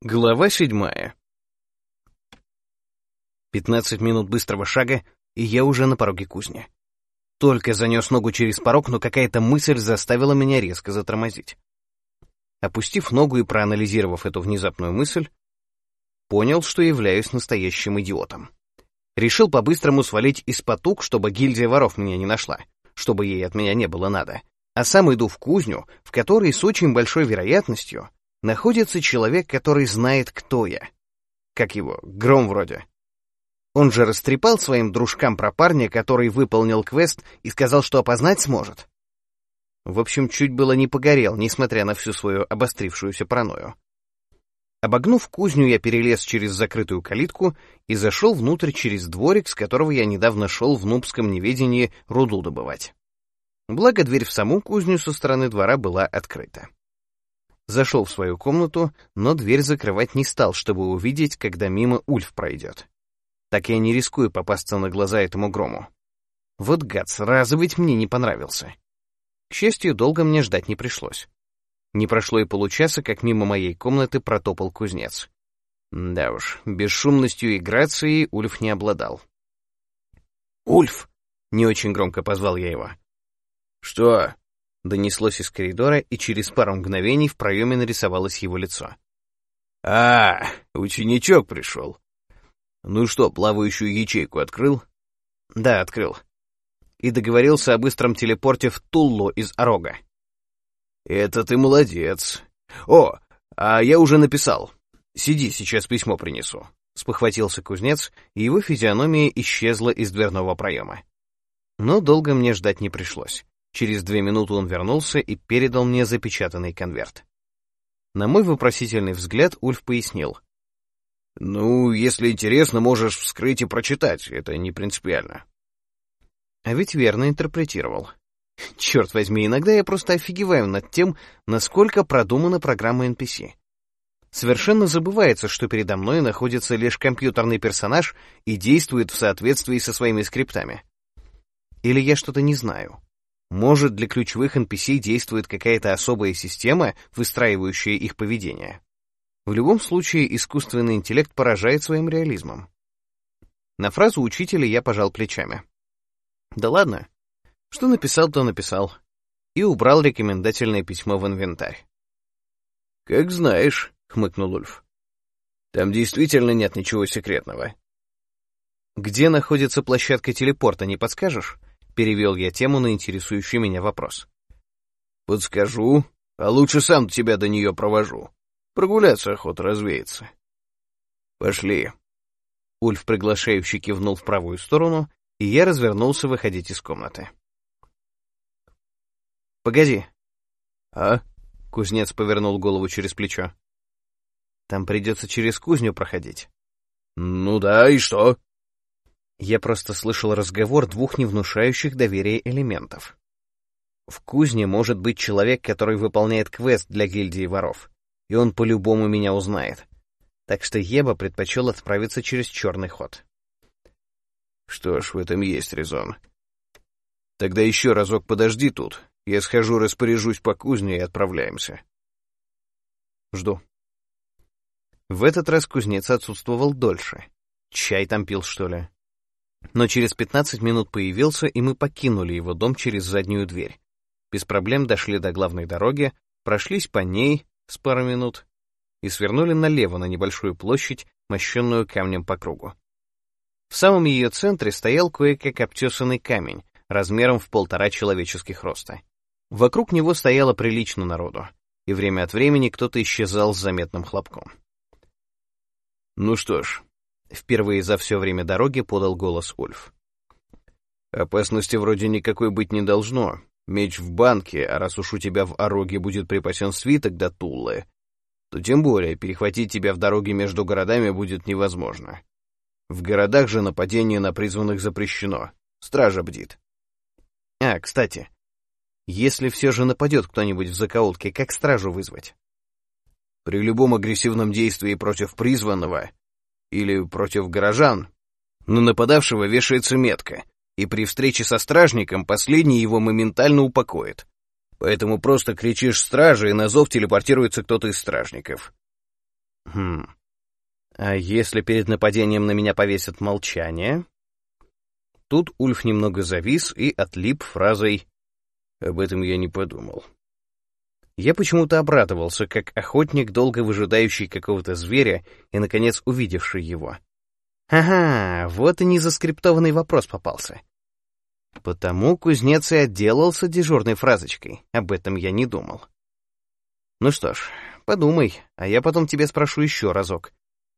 Глава седьмая. Пятнадцать минут быстрого шага, и я уже на пороге кузни. Только занес ногу через порог, но какая-то мысль заставила меня резко затормозить. Опустив ногу и проанализировав эту внезапную мысль, понял, что являюсь настоящим идиотом. Решил по-быстрому свалить из потуг, чтобы гильдия воров меня не нашла, чтобы ей от меня не было надо, а сам иду в кузню, в которой с очень большой вероятностью находится человек, который знает, кто я. Как его, Гром вроде. Он же растрепал своим дружкам про парня, который выполнил квест и сказал, что опознать сможет. В общем, чуть было не погорел, несмотря на всю свою обострившуюся паранойю. Обогнув кузню, я перелез через закрытую калитку и зашел внутрь через дворик, с которого я недавно шел в нубском неведении руду добывать. Благо, дверь в саму кузню со стороны двора была открыта. Зашел в свою комнату, но дверь закрывать не стал, чтобы увидеть, когда мимо Ульф пройдет. Так я не рискую попасться на глаза этому грому. Вот гад, сразу ведь мне не понравился. К счастью, долго мне ждать не пришлось. Не прошло и получаса, как мимо моей комнаты протопал кузнец. Да уж, бесшумностью и грацией Ульф не обладал. «Ульф!» — не очень громко позвал я его. «Что?» Донеслось из коридора, и через пару мгновений в проеме нарисовалось его лицо. «А, ученичок пришел. Ну что, плавающую ячейку открыл?» «Да, открыл. И договорился о быстром телепорте в Туллу из Орога». «Это ты молодец. О, а я уже написал. Сиди, сейчас письмо принесу». Спохватился кузнец, и его физиономия исчезла из дверного проема. Но долго мне ждать не пришлось. Через две минуты он вернулся и передал мне запечатанный конверт. На мой вопросительный взгляд Ульф пояснил. «Ну, если интересно, можешь вскрыть и прочитать, это не принципиально». А ведь верно интерпретировал. Черт возьми, иногда я просто офигеваю над тем, насколько продумана программа NPC. Совершенно забывается, что передо мной находится лишь компьютерный персонаж и действует в соответствии со своими скриптами. Или я что-то не знаю. Может, для ключевых NPC действует какая-то особая система, выстраивающая их поведение. В любом случае, искусственный интеллект поражает своим реализмом. На фразу учителя я пожал плечами. Да ладно. Что написал, то написал. И убрал рекомендательное письмо в инвентарь. «Как знаешь», — хмыкнул Ульф. «Там действительно нет ничего секретного». «Где находится площадка телепорта, не подскажешь?» Перевел я тему на интересующий меня вопрос. «Подскажу, а лучше сам тебя до нее провожу. Прогуляться охота развеется». «Пошли». Ульф приглашающий кивнул в правую сторону, и я развернулся выходить из комнаты. «Погоди». «А?» — кузнец повернул голову через плечо. «Там придется через кузню проходить». «Ну да, и что?» Я просто слышал разговор двух невнушающих доверия элементов. В кузне может быть человек, который выполняет квест для гильдии воров, и он по-любому меня узнает. Так что я бы предпочел отправиться через черный ход. Что ж, в этом есть резон. Тогда еще разок подожди тут. Я схожу, распоряжусь по кузне и отправляемся. Жду. В этот раз кузнец отсутствовал дольше. Чай там пил, что ли? Но через 15 минут появился, и мы покинули его дом через заднюю дверь. Без проблем дошли до главной дороги, прошлись по ней с пару минут и свернули налево на небольшую площадь, мощенную камнем по кругу. В самом ее центре стоял кое-как обтесанный камень, размером в полтора человеческих роста. Вокруг него стояло прилично народу, и время от времени кто-то исчезал с заметным хлопком. «Ну что ж, Впервые за все время дороги подал голос Ульф. «Опасности вроде никакой быть не должно. Меч в банке, а раз уж у тебя в Ороге будет припасен свиток до Туллы, то тем более перехватить тебя в дороге между городами будет невозможно. В городах же нападение на призванных запрещено. Стража бдит. А, кстати, если все же нападет кто-нибудь в закоулке, как стражу вызвать? При любом агрессивном действии против призванного или против горожан, на нападавшего вешается метка, и при встрече со стражником последний его моментально упокоит. Поэтому просто кричишь «стражи», и на зов телепортируется кто-то из стражников. Хм. А если перед нападением на меня повесят молчание? Тут Ульф немного завис и отлип фразой «Об этом я не подумал». Я почему-то обрадовался, как охотник, долго выжидающий какого-то зверя и, наконец, увидевший его. Ага, вот и незаскриптованный вопрос попался. Потому кузнец и отделался дежурной фразочкой. Об этом я не думал. Ну что ж, подумай, а я потом тебе спрошу еще разок.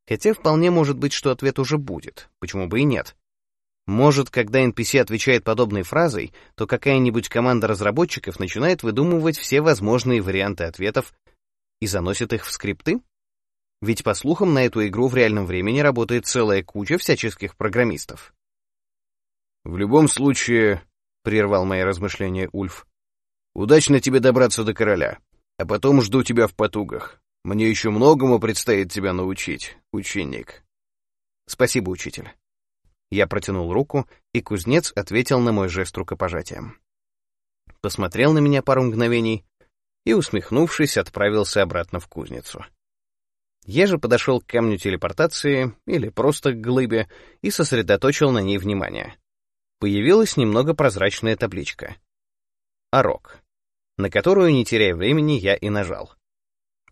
Хотя вполне может быть, что ответ уже будет. Почему бы и нет? Может, когда NPC отвечает подобной фразой, то какая-нибудь команда разработчиков начинает выдумывать все возможные варианты ответов и заносит их в скрипты? Ведь, по слухам, на эту игру в реальном времени работает целая куча всяческих программистов. «В любом случае», — прервал мои размышления Ульф, — «удачно тебе добраться до короля, а потом жду тебя в потугах. Мне еще многому предстоит тебя научить, ученик». «Спасибо, учитель». Я протянул руку, и кузнец ответил на мой жест рукопожатием. Посмотрел на меня пару мгновений и, усмехнувшись, отправился обратно в кузницу. Я же подошел к камню телепортации, или просто к глыбе, и сосредоточил на ней внимание. Появилась немного прозрачная табличка. «Орок», на которую, не теряя времени, я и нажал.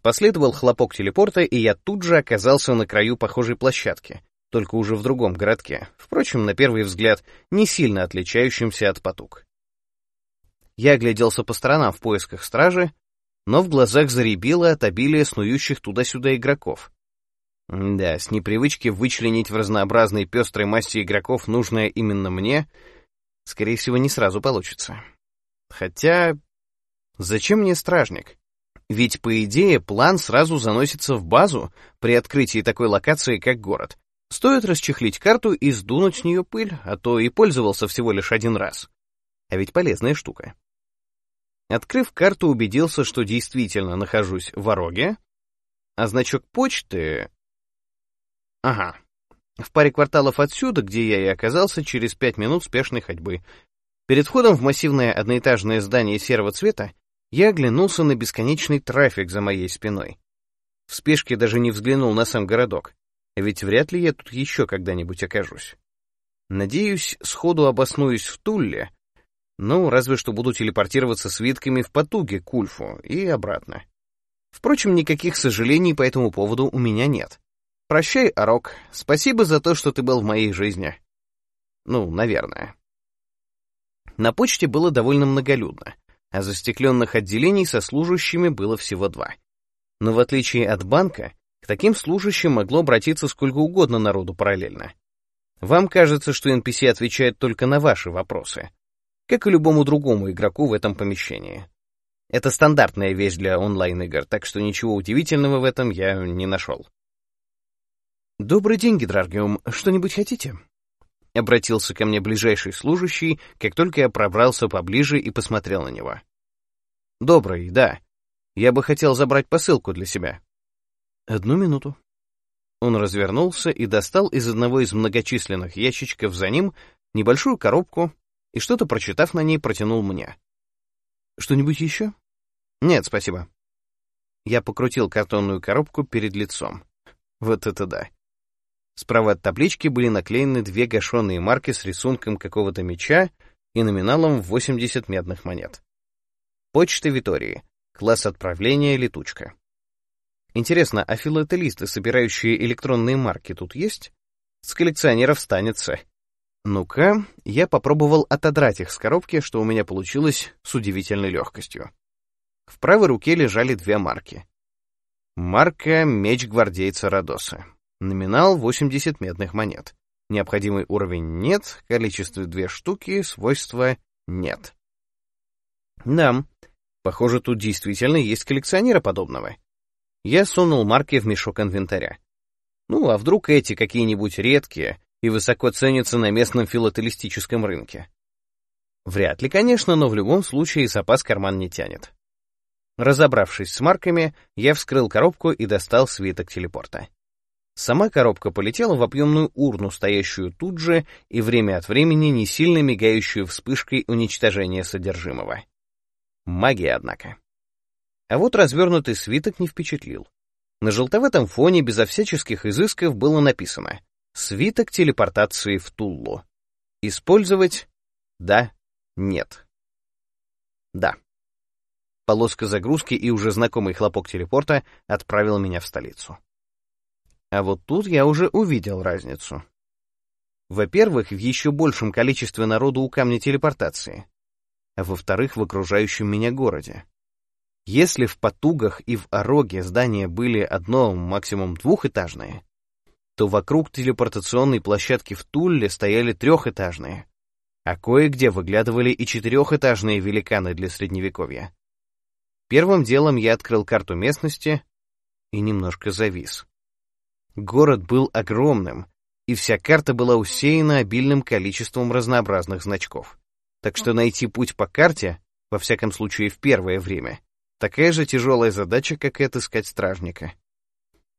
Последовал хлопок телепорта, и я тут же оказался на краю похожей площадки, только уже в другом городке, впрочем, на первый взгляд, не сильно отличающимся от потуг. Я огляделся по сторонам в поисках стражи, но в глазах заребило от обилия снующих туда-сюда игроков. Да, с непривычки вычленить в разнообразной пестрой массе игроков нужное именно мне, скорее всего, не сразу получится. Хотя, зачем мне стражник? Ведь, по идее, план сразу заносится в базу при открытии такой локации, как город, Стоит расчехлить карту и сдунуть с нее пыль, а то и пользовался всего лишь один раз. А ведь полезная штука. Открыв карту, убедился, что действительно нахожусь в Ороге, а значок почты... Ага. В паре кварталов отсюда, где я и оказался, через пять минут спешной ходьбы. Перед входом в массивное одноэтажное здание серого цвета я оглянулся на бесконечный трафик за моей спиной. В спешке даже не взглянул на сам городок ведь вряд ли я тут еще когда-нибудь окажусь. Надеюсь, сходу обоснуюсь в Тулле, ну, разве что буду телепортироваться свитками в потуге к Ульфу и обратно. Впрочем, никаких сожалений по этому поводу у меня нет. Прощай, Арок, спасибо за то, что ты был в моей жизни. Ну, наверное. На почте было довольно многолюдно, а застекленных отделений со служащими было всего два. Но в отличие от банка, к таким служащим могло обратиться сколько угодно народу параллельно. Вам кажется, что NPC отвечает только на ваши вопросы, как и любому другому игроку в этом помещении. Это стандартная вещь для онлайн-игр, так что ничего удивительного в этом я не нашел. «Добрый день, Гидраргиум. Что-нибудь хотите?» Обратился ко мне ближайший служащий, как только я пробрался поближе и посмотрел на него. «Добрый, да. Я бы хотел забрать посылку для себя». «Одну минуту». Он развернулся и достал из одного из многочисленных ящичков за ним небольшую коробку и, что-то прочитав на ней, протянул мне. «Что-нибудь еще?» «Нет, спасибо». Я покрутил картонную коробку перед лицом. Вот это да. Справа от таблички были наклеены две гашеные марки с рисунком какого-то меча и номиналом в 80 медных монет. Почта Витории. Класс отправления «Летучка». Интересно, а филателисты, собирающие электронные марки, тут есть? С коллекционеров станется. Ну-ка, я попробовал отодрать их с коробки, что у меня получилось с удивительной легкостью. В правой руке лежали две марки. Марка «Меч гвардейца Родоса». Номинал 80 медных монет. Необходимый уровень нет, количество две штуки, свойства нет. Да, похоже, тут действительно есть коллекционеры подобного. Я сунул марки в мешок инвентаря. Ну, а вдруг эти какие-нибудь редкие и высоко ценятся на местном филателистическом рынке? Вряд ли, конечно, но в любом случае запас карман не тянет. Разобравшись с марками, я вскрыл коробку и достал свиток телепорта. Сама коробка полетела в объемную урну, стоящую тут же и время от времени не сильно мигающую вспышкой уничтожения содержимого. Магия, однако. А вот развернутый свиток не впечатлил. На желтоватом фоне безо всяческих изысков было написано «Свиток телепортации в Туллу». Использовать? Да, нет. Да. Полоска загрузки и уже знакомый хлопок телепорта отправил меня в столицу. А вот тут я уже увидел разницу. Во-первых, в еще большем количестве народу у камня телепортации, а во-вторых, в окружающем меня городе. Если в Потугах и в Ороге здания были одно, максимум двухэтажные, то вокруг телепортационной площадки в Тулле стояли трехэтажные, а кое-где выглядывали и четырехэтажные великаны для средневековья. Первым делом я открыл карту местности и немножко завис. Город был огромным, и вся карта была усеяна обильным количеством разнообразных значков. Так что найти путь по карте, во всяком случае в первое время, такая же тяжелая задача, как и отыскать стражника.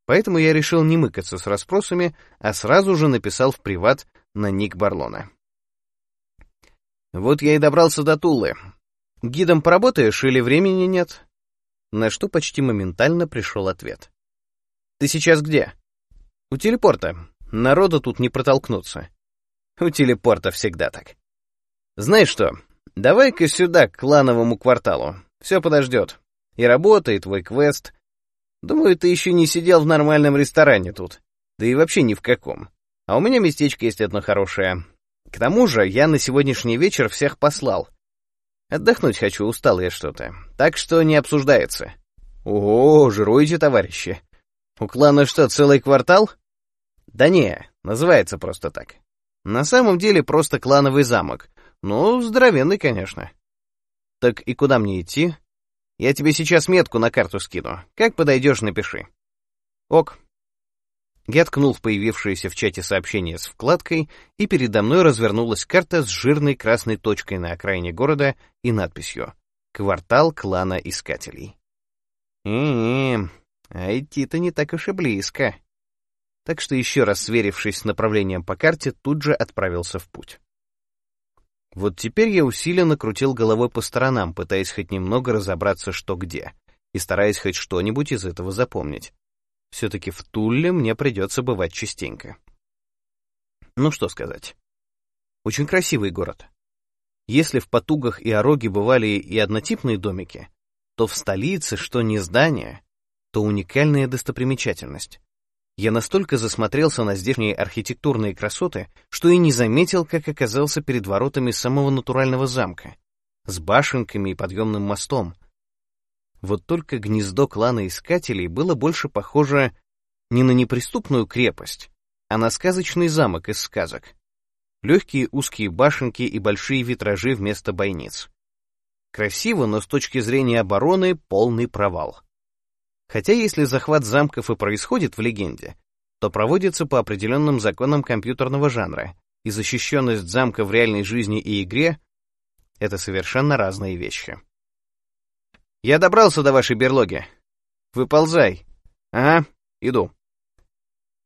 Поэтому я решил не мыкаться с расспросами, а сразу же написал в приват на ник Барлона. «Вот я и добрался до Тулы. Гидом поработаешь или времени нет?» На что почти моментально пришел ответ. «Ты сейчас где?» «У телепорта. Народу тут не протолкнуться. У телепорта всегда так. Знаешь что, давай-ка сюда, к клановому кварталу. Все подождет. И работа, и твой квест. Думаю, ты еще не сидел в нормальном ресторане тут. Да и вообще ни в каком. А у меня местечко есть одно хорошее. К тому же я на сегодняшний вечер всех послал. Отдохнуть хочу, устал я что-то. Так что не обсуждается. Ого, жируете, товарищи. У клана что, целый квартал? Да не, называется просто так. На самом деле просто клановый замок. Ну, здоровенный, конечно. Так и куда мне идти? Я тебе сейчас метку на карту скину. Как подойдешь, напиши. Ок. Я ткнул в появившееся в чате сообщение с вкладкой, и передо мной развернулась карта с жирной красной точкой на окраине города и надписью «Квартал клана Искателей». «Не-не, а идти-то не так уж и близко» так что еще раз сверившись с направлением по карте, тут же отправился в путь. Вот теперь я усиленно крутил головой по сторонам, пытаясь хоть немного разобраться, что где, и стараясь хоть что-нибудь из этого запомнить. Все-таки в Тулле мне придется бывать частенько. Ну что сказать. Очень красивый город. Если в Потугах и Ороге бывали и однотипные домики, то в столице, что не здание, то уникальная достопримечательность. Я настолько засмотрелся на здешние архитектурные красоты, что и не заметил, как оказался перед воротами самого натурального замка, с башенками и подъемным мостом. Вот только гнездо клана Искателей было больше похоже не на неприступную крепость, а на сказочный замок из сказок. Легкие узкие башенки и большие витражи вместо бойниц. Красиво, но с точки зрения обороны полный провал. Хотя если захват замков и происходит в легенде, то проводится по определенным законам компьютерного жанра, и защищенность замка в реальной жизни и игре — это совершенно разные вещи. «Я добрался до вашей берлоги. Выползай. Ага, иду».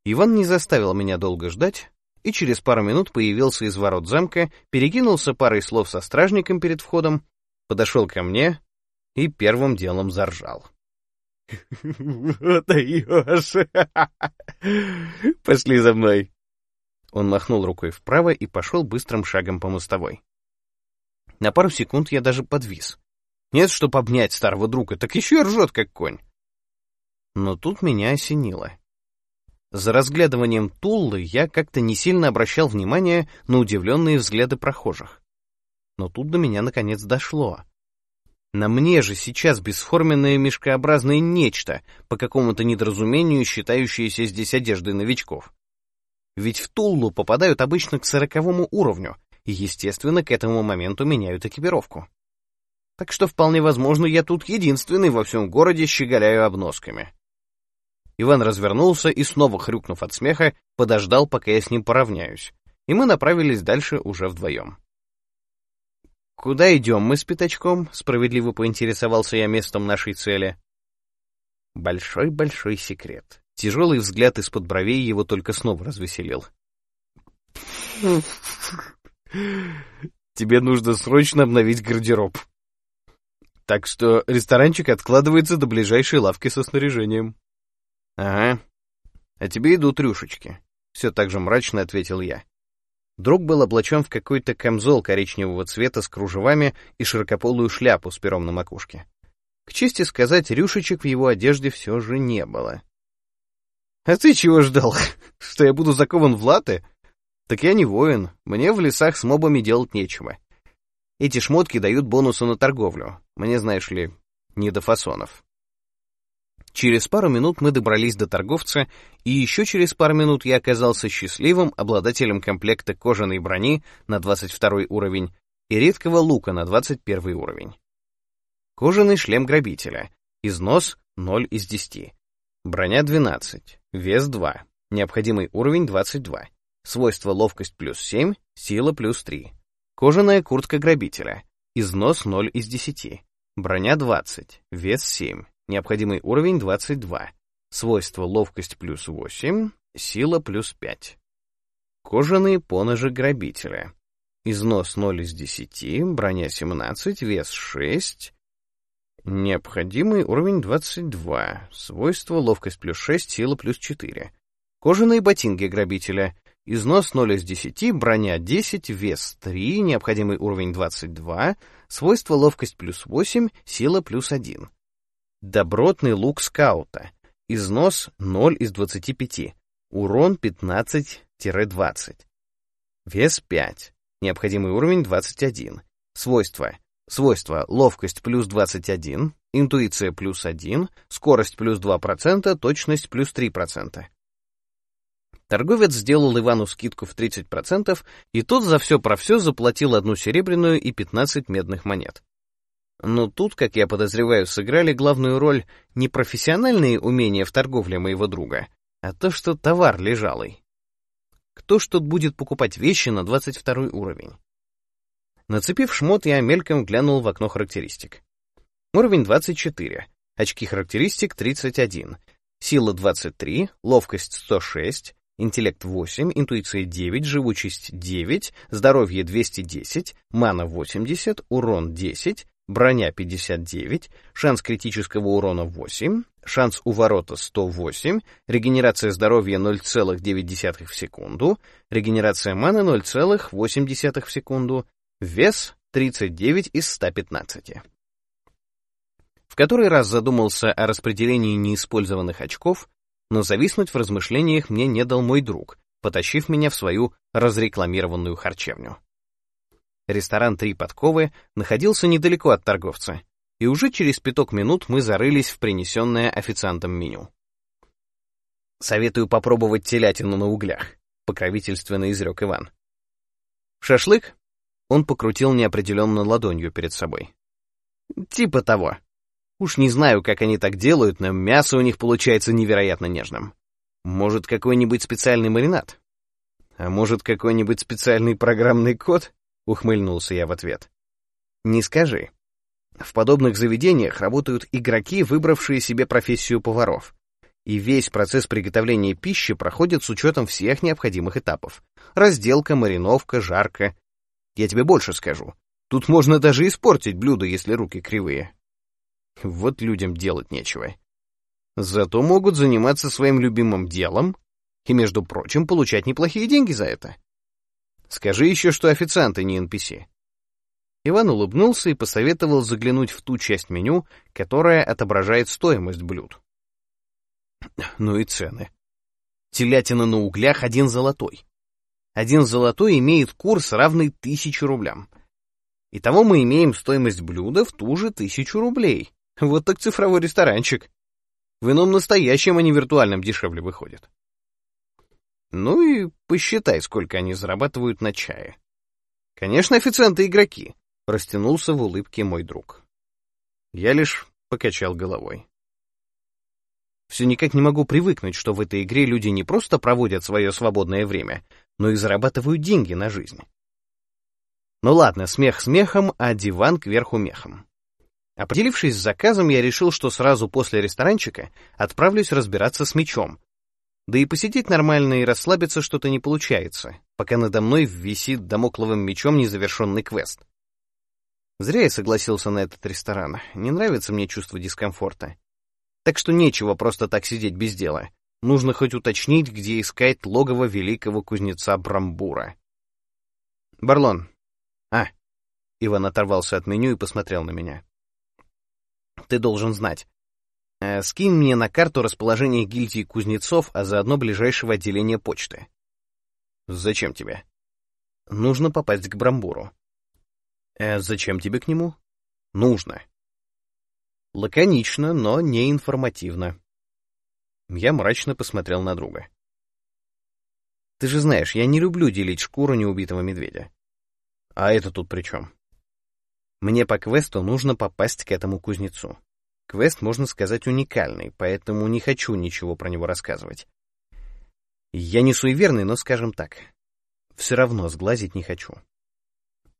Иван не заставил меня долго ждать, и через пару минут появился из ворот замка, перекинулся парой слов со стражником перед входом, подошел ко мне и первым делом заржал. «Даешь! Пошли за мной!» Он махнул рукой вправо и пошел быстрым шагом по мостовой. На пару секунд я даже подвис. Нет, чтоб обнять старого друга, так еще и ржет, как конь. Но тут меня осенило. За разглядыванием Туллы я как-то не сильно обращал внимание на удивленные взгляды прохожих. Но тут до меня наконец дошло. На мне же сейчас бесформенное мешкообразное нечто, по какому-то недоразумению считающееся здесь одеждой новичков. Ведь в Туллу попадают обычно к сороковому уровню, и, естественно, к этому моменту меняют экипировку. Так что вполне возможно, я тут единственный во всем городе щеголяю обносками. Иван развернулся и, снова хрюкнув от смеха, подождал, пока я с ним поравняюсь, и мы направились дальше уже вдвоем. «Куда идем мы с пятачком?» — справедливо поинтересовался я местом нашей цели. Большой-большой секрет. Тяжелый взгляд из-под бровей его только снова развеселил. «Тебе нужно срочно обновить гардероб. Так что ресторанчик откладывается до ближайшей лавки со снаряжением». Ага. А тебе идут рюшечки. Все так же мрачно ответил я. Друг был облачен в какой-то камзол коричневого цвета с кружевами и широкополую шляпу с пером на макушке. К чести сказать, рюшечек в его одежде все же не было. «А ты чего ждал? Что я буду закован в латы? Так я не воин, мне в лесах с мобами делать нечего. Эти шмотки дают бонусы на торговлю. Мне, знаешь ли, не до фасонов». Через пару минут мы добрались до торговца, и еще через пару минут я оказался счастливым обладателем комплекта кожаной брони на 22 уровень и редкого лука на 21 уровень. Кожаный шлем грабителя. Износ 0 из 10. Броня 12. Вес 2. Необходимый уровень 22. Свойство ловкость плюс 7, сила плюс 3. Кожаная куртка грабителя. Износ 0 из 10. Броня 20. Вес 7. Необходимый уровень 22. Свойство ловкость плюс 8, сила плюс 5. Кожаные поножи грабителя. Износ 0 из 10, броня 17, вес 6. Необходимый уровень 22. Свойство ловкость плюс 6, сила плюс 4. Кожаные ботинки грабителя. Износ 0 из 10, броня 10, вес 3, необходимый уровень 22, свойство ловкость плюс 8, сила плюс 1. Добротный лук скаута. Износ 0 из 25. Урон 15-20. Вес 5. Необходимый уровень 21. Свойства. Свойства ловкость плюс 21, интуиция плюс 1, скорость плюс 2%, точность плюс 3%. Торговец сделал Ивану скидку в 30%, и тот за все про все заплатил одну серебряную и 15 медных монет. Но тут, как я подозреваю, сыграли главную роль не профессиональные умения в торговле моего друга, а то, что товар лежалый. Кто ж тут будет покупать вещи на 22 уровень? Нацепив шмот, я мельком глянул в окно характеристик. Уровень 24, очки характеристик 31, сила 23, ловкость 106, интеллект 8, интуиция 9, живучесть 9, здоровье 210, мана 80, урон 10, броня 59, шанс критического урона 8, шанс уворота 108, регенерация здоровья 0,9 в секунду, регенерация маны 0,8 в секунду, вес 39 из 115. В который раз задумался о распределении неиспользованных очков, но зависнуть в размышлениях мне не дал мой друг, потащив меня в свою разрекламированную харчевню. Ресторан «Три подковы» находился недалеко от торговца, и уже через пяток минут мы зарылись в принесенное официантом меню. «Советую попробовать телятину на углях», — покровительственно изрек Иван. «Шашлык?» — он покрутил неопределенно ладонью перед собой. «Типа того. Уж не знаю, как они так делают, но мясо у них получается невероятно нежным. Может, какой-нибудь специальный маринад? А может, какой-нибудь специальный программный код?» — ухмыльнулся я в ответ. «Не скажи. В подобных заведениях работают игроки, выбравшие себе профессию поваров. И весь процесс приготовления пищи проходит с учетом всех необходимых этапов. Разделка, мариновка, жарка. Я тебе больше скажу. Тут можно даже испортить блюдо, если руки кривые. Вот людям делать нечего. Зато могут заниматься своим любимым делом и, между прочим, получать неплохие деньги за это. Скажи еще, что официанты не NPC. Иван улыбнулся и посоветовал заглянуть в ту часть меню, которая отображает стоимость блюд. Ну и цены. Телятина на углях один золотой. Один золотой имеет курс, равный тысяче рублям. Итого мы имеем стоимость блюда в ту же тысячу рублей. Вот так цифровой ресторанчик. В ином настоящем, а не виртуальном дешевле выходит. Ну и посчитай, сколько они зарабатывают на чае. Конечно, официанты игроки, растянулся в улыбке мой друг. Я лишь покачал головой. Все никак не могу привыкнуть, что в этой игре люди не просто проводят свое свободное время, но и зарабатывают деньги на жизнь. Ну ладно, смех смехом, а диван кверху мехом. Определившись с заказом, я решил, что сразу после ресторанчика отправлюсь разбираться с мечом, да и посидеть нормально и расслабиться что-то не получается, пока надо мной висит домокловым мечом незавершенный квест. Зря я согласился на этот ресторан. Не нравится мне чувство дискомфорта. Так что нечего просто так сидеть без дела. Нужно хоть уточнить, где искать логово великого кузнеца Брамбура. Барлон. А. Иван оторвался от меню и посмотрел на меня. Ты должен знать. Э, скинь мне на карту расположение гильдии кузнецов, а заодно ближайшего отделения почты. Зачем тебе? Нужно попасть к Брамбуру. Э, зачем тебе к нему? Нужно. Лаконично, но не информативно. Я мрачно посмотрел на друга. Ты же знаешь, я не люблю делить шкуру неубитого медведя. А это тут при чем? Мне по квесту нужно попасть к этому кузнецу. Квест, можно сказать, уникальный, поэтому не хочу ничего про него рассказывать. Я не суеверный, но, скажем так, все равно сглазить не хочу.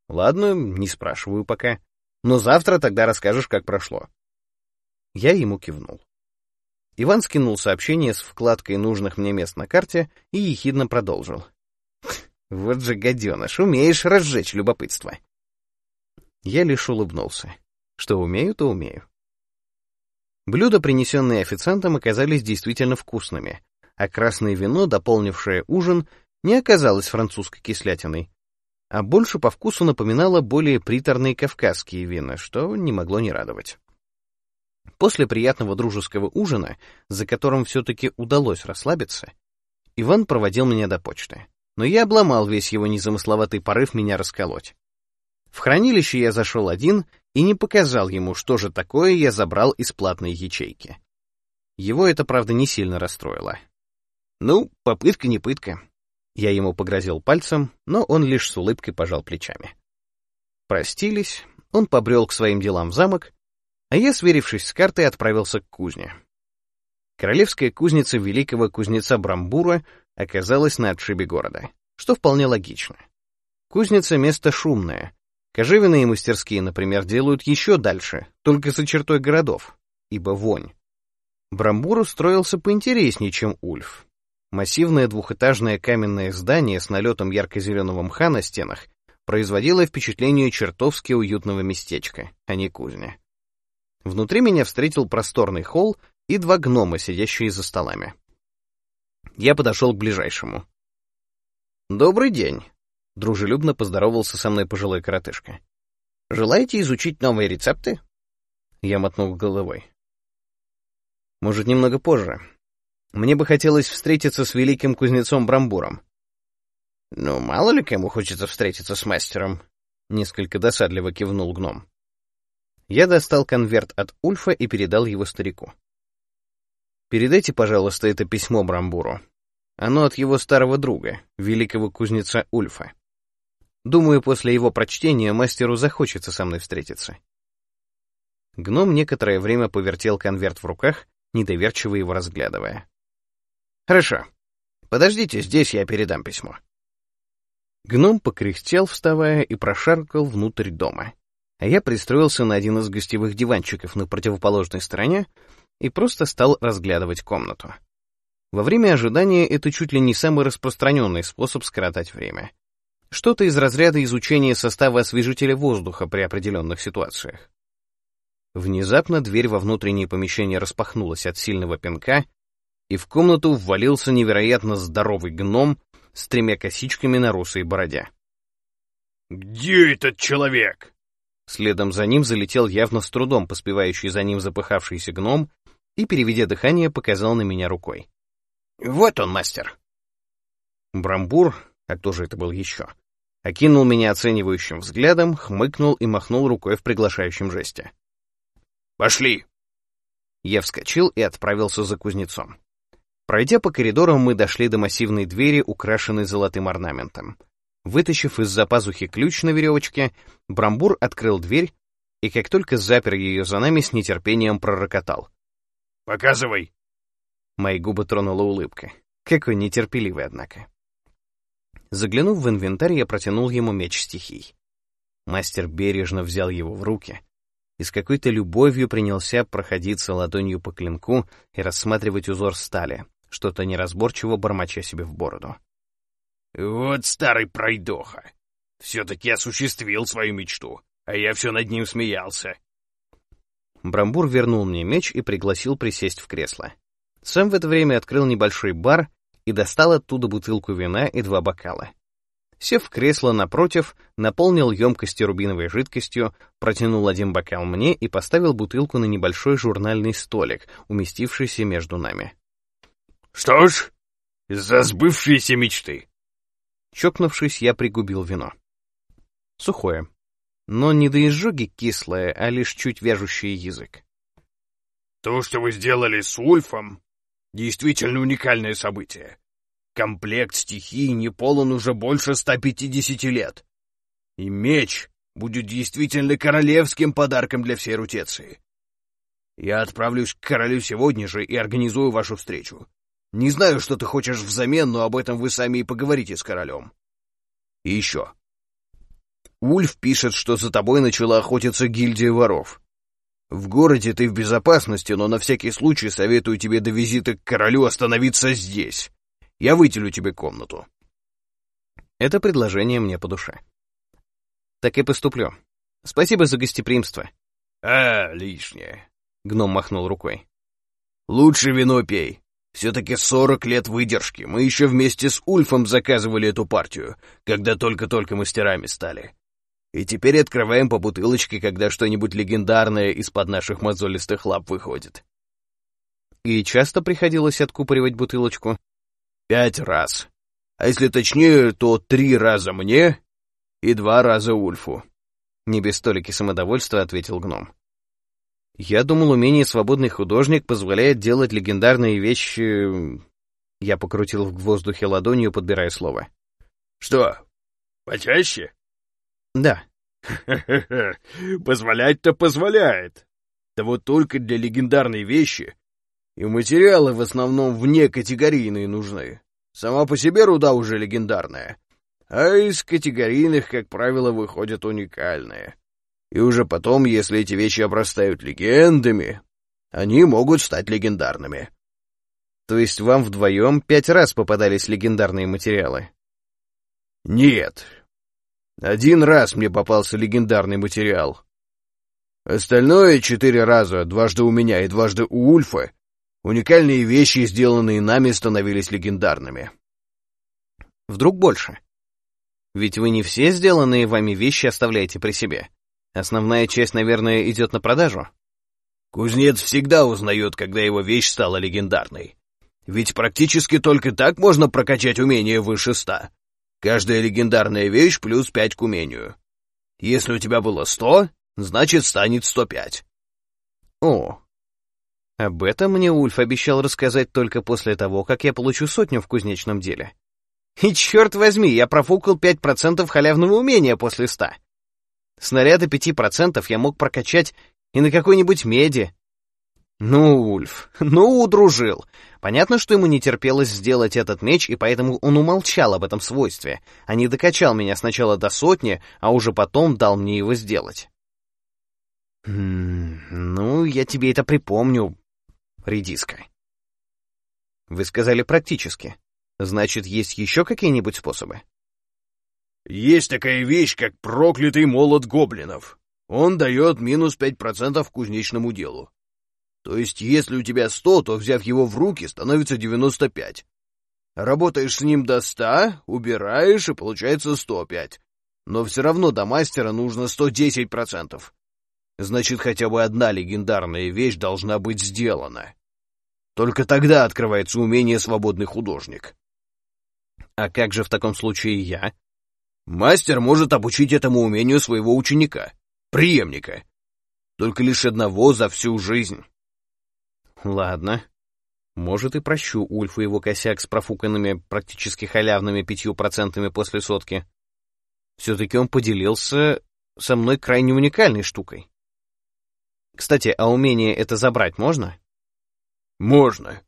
Ладно, не спрашиваю пока. Но завтра тогда расскажешь, как прошло. Я ему кивнул. Иван скинул сообщение с вкладкой нужных мне мест на карте и ехидно продолжил. «Вот же гаденыш, умеешь разжечь любопытство». Я лишь улыбнулся. Что умею, то умею. Блюда, принесенные официантом, оказались действительно вкусными, а красное вино, дополнившее ужин, не оказалось французской кислятиной, а больше по вкусу напоминало более приторные кавказские вина, что не могло не радовать. После приятного дружеского ужина, за которым все-таки удалось расслабиться, Иван проводил меня до почты. Но я обломал весь его незамысловатый порыв меня расколоть. В хранилище я зашел один и не показал ему, что же такое я забрал из платной ячейки. Его это, правда, не сильно расстроило. Ну, попытка не пытка. Я ему погрозил пальцем, но он лишь с улыбкой пожал плечами. Простились, он побрел к своим делам в замок, а я, сверившись с картой, отправился к кузне. Королевская кузница великого кузнеца Брамбура оказалась на отшибе города, что вполне логично. Кузница — место шумное. Кожевенные мастерские, например, делают еще дальше, только за чертой городов, ибо вонь. Брамбур устроился поинтереснее, чем Ульф. Массивное двухэтажное каменное здание с налетом ярко-зеленого мха на стенах производило впечатление чертовски уютного местечка, а не кузня. Внутри меня встретил просторный холл и два гнома, сидящие за столами. Я подошел к ближайшему. «Добрый день», — дружелюбно поздоровался со мной пожилой коротышка. «Желаете изучить новые рецепты?» Я мотнул головой. «Может, немного позже. Мне бы хотелось встретиться с великим кузнецом Брамбуром». «Ну, мало ли кому хочется встретиться с мастером», — несколько досадливо кивнул гном. Я достал конверт от Ульфа и передал его старику. «Передайте, пожалуйста, это письмо Брамбуру. Оно от его старого друга, великого кузнеца Ульфа. Думаю, после его прочтения мастеру захочется со мной встретиться». Гном некоторое время повертел конверт в руках, недоверчиво его разглядывая. «Хорошо. Подождите, здесь я передам письмо». Гном покряхтел, вставая, и прошаркал внутрь дома а я пристроился на один из гостевых диванчиков на противоположной стороне и просто стал разглядывать комнату. Во время ожидания это чуть ли не самый распространенный способ скоротать время. Что-то из разряда изучения состава освежителя воздуха при определенных ситуациях. Внезапно дверь во внутреннее помещение распахнулась от сильного пинка, и в комнату ввалился невероятно здоровый гном с тремя косичками на русой бороде. «Где этот человек?» Следом за ним залетел явно с трудом поспевающий за ним запыхавшийся гном и, переведя дыхание, показал на меня рукой. «Вот он, мастер!» Брамбур, а кто же это был еще, окинул меня оценивающим взглядом, хмыкнул и махнул рукой в приглашающем жесте. «Пошли!» Я вскочил и отправился за кузнецом. Пройдя по коридорам, мы дошли до массивной двери, украшенной золотым орнаментом. Вытащив из-за пазухи ключ на веревочке, Брамбур открыл дверь и, как только запер ее за нами, с нетерпением пророкотал. «Показывай!» Мои губы тронула улыбка. Какой нетерпеливый, однако. Заглянув в инвентарь, я протянул ему меч стихий. Мастер бережно взял его в руки и с какой-то любовью принялся проходиться ладонью по клинку и рассматривать узор стали, что-то неразборчиво бормоча себе в бороду. Вот старый пройдоха. Все-таки осуществил свою мечту, а я все над ним смеялся. Брамбур вернул мне меч и пригласил присесть в кресло. Сам в это время открыл небольшой бар и достал оттуда бутылку вина и два бокала. Сев в кресло напротив, наполнил емкости рубиновой жидкостью, протянул один бокал мне и поставил бутылку на небольшой журнальный столик, уместившийся между нами. «Что ж, за сбывшиеся мечты!» Чокнувшись, я пригубил вино. Сухое. Но не до изжоги кислое, а лишь чуть вяжущий язык. «То, что вы сделали с Ульфом, действительно уникальное событие. Комплект стихий не полон уже больше 150 лет. И меч будет действительно королевским подарком для всей Рутеции. Я отправлюсь к королю сегодня же и организую вашу встречу. Не знаю, что ты хочешь взамен, но об этом вы сами и поговорите с королем. И еще. Ульф пишет, что за тобой начала охотиться гильдия воров. В городе ты в безопасности, но на всякий случай советую тебе до визита к королю остановиться здесь. Я выделю тебе комнату. Это предложение мне по душе. Так и поступлю. Спасибо за гостеприимство. А, лишнее. Гном махнул рукой. Лучше вино пей. Все-таки сорок лет выдержки. Мы еще вместе с Ульфом заказывали эту партию, когда только-только мастерами стали. И теперь открываем по бутылочке, когда что-нибудь легендарное из-под наших мозолистых лап выходит. И часто приходилось откупоривать бутылочку? Пять раз. А если точнее, то три раза мне и два раза Ульфу. Не без столики самодовольства ответил гном. Я думал, умение свободный художник позволяет делать легендарные вещи... Я покрутил в воздухе ладонью, подбирая слово. Что, почаще? Да. Позволять-то позволяет. Да вот только для легендарной вещи и материалы в основном вне категорийные нужны. Сама по себе руда уже легендарная. А из категорийных, как правило, выходят уникальные. И уже потом, если эти вещи обрастают легендами, они могут стать легендарными. То есть вам вдвоем пять раз попадались легендарные материалы? Нет. Один раз мне попался легендарный материал. Остальное четыре раза, дважды у меня и дважды у Ульфа, Уникальные вещи, сделанные нами, становились легендарными. Вдруг больше? Ведь вы не все сделанные вами вещи оставляете при себе. Основная часть, наверное, идет на продажу. Кузнец всегда узнает, когда его вещь стала легендарной. Ведь практически только так можно прокачать умение выше ста. Каждая легендарная вещь плюс пять к умению. Если у тебя было сто, значит станет сто пять. О, об этом мне Ульф обещал рассказать только после того, как я получу сотню в кузнечном деле. И черт возьми, я профукал 5% халявного умения после 100. Снаряды 5% я мог прокачать и на какой-нибудь меди. Ну, Ульф, ну, удружил. Понятно, что ему не терпелось сделать этот меч, и поэтому он умолчал об этом свойстве, а не докачал меня сначала до сотни, а уже потом дал мне его сделать. ну, я тебе это припомню, редиска. Вы сказали практически. Значит, есть еще какие-нибудь способы? Есть такая вещь, как проклятый молот гоблинов. Он дает минус 5% кузнечному делу. То есть, если у тебя 100, то, взяв его в руки, становится 95. Работаешь с ним до 100, убираешь, и получается 105. Но все равно до мастера нужно 110%. Значит, хотя бы одна легендарная вещь должна быть сделана. Только тогда открывается умение свободный художник. А как же в таком случае я? Мастер может обучить этому умению своего ученика, преемника. Только лишь одного за всю жизнь. Ладно. Может, и прощу Ульфу его косяк с профуканными, практически халявными пятью процентами после сотки. Все-таки он поделился со мной крайне уникальной штукой. Кстати, а умение это забрать можно? Можно.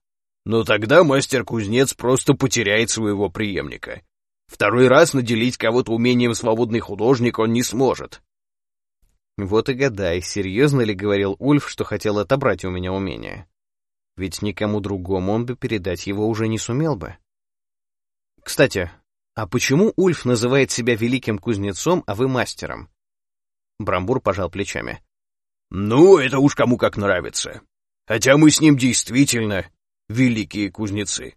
Но тогда мастер-кузнец просто потеряет своего преемника. Второй раз наделить кого-то умением свободный художник он не сможет. Вот и гадай, серьезно ли говорил Ульф, что хотел отобрать у меня умение. Ведь никому другому он бы передать его уже не сумел бы. Кстати, а почему Ульф называет себя великим кузнецом, а вы мастером? Брамбур пожал плечами. Ну, это уж кому как нравится. Хотя мы с ним действительно великие кузнецы.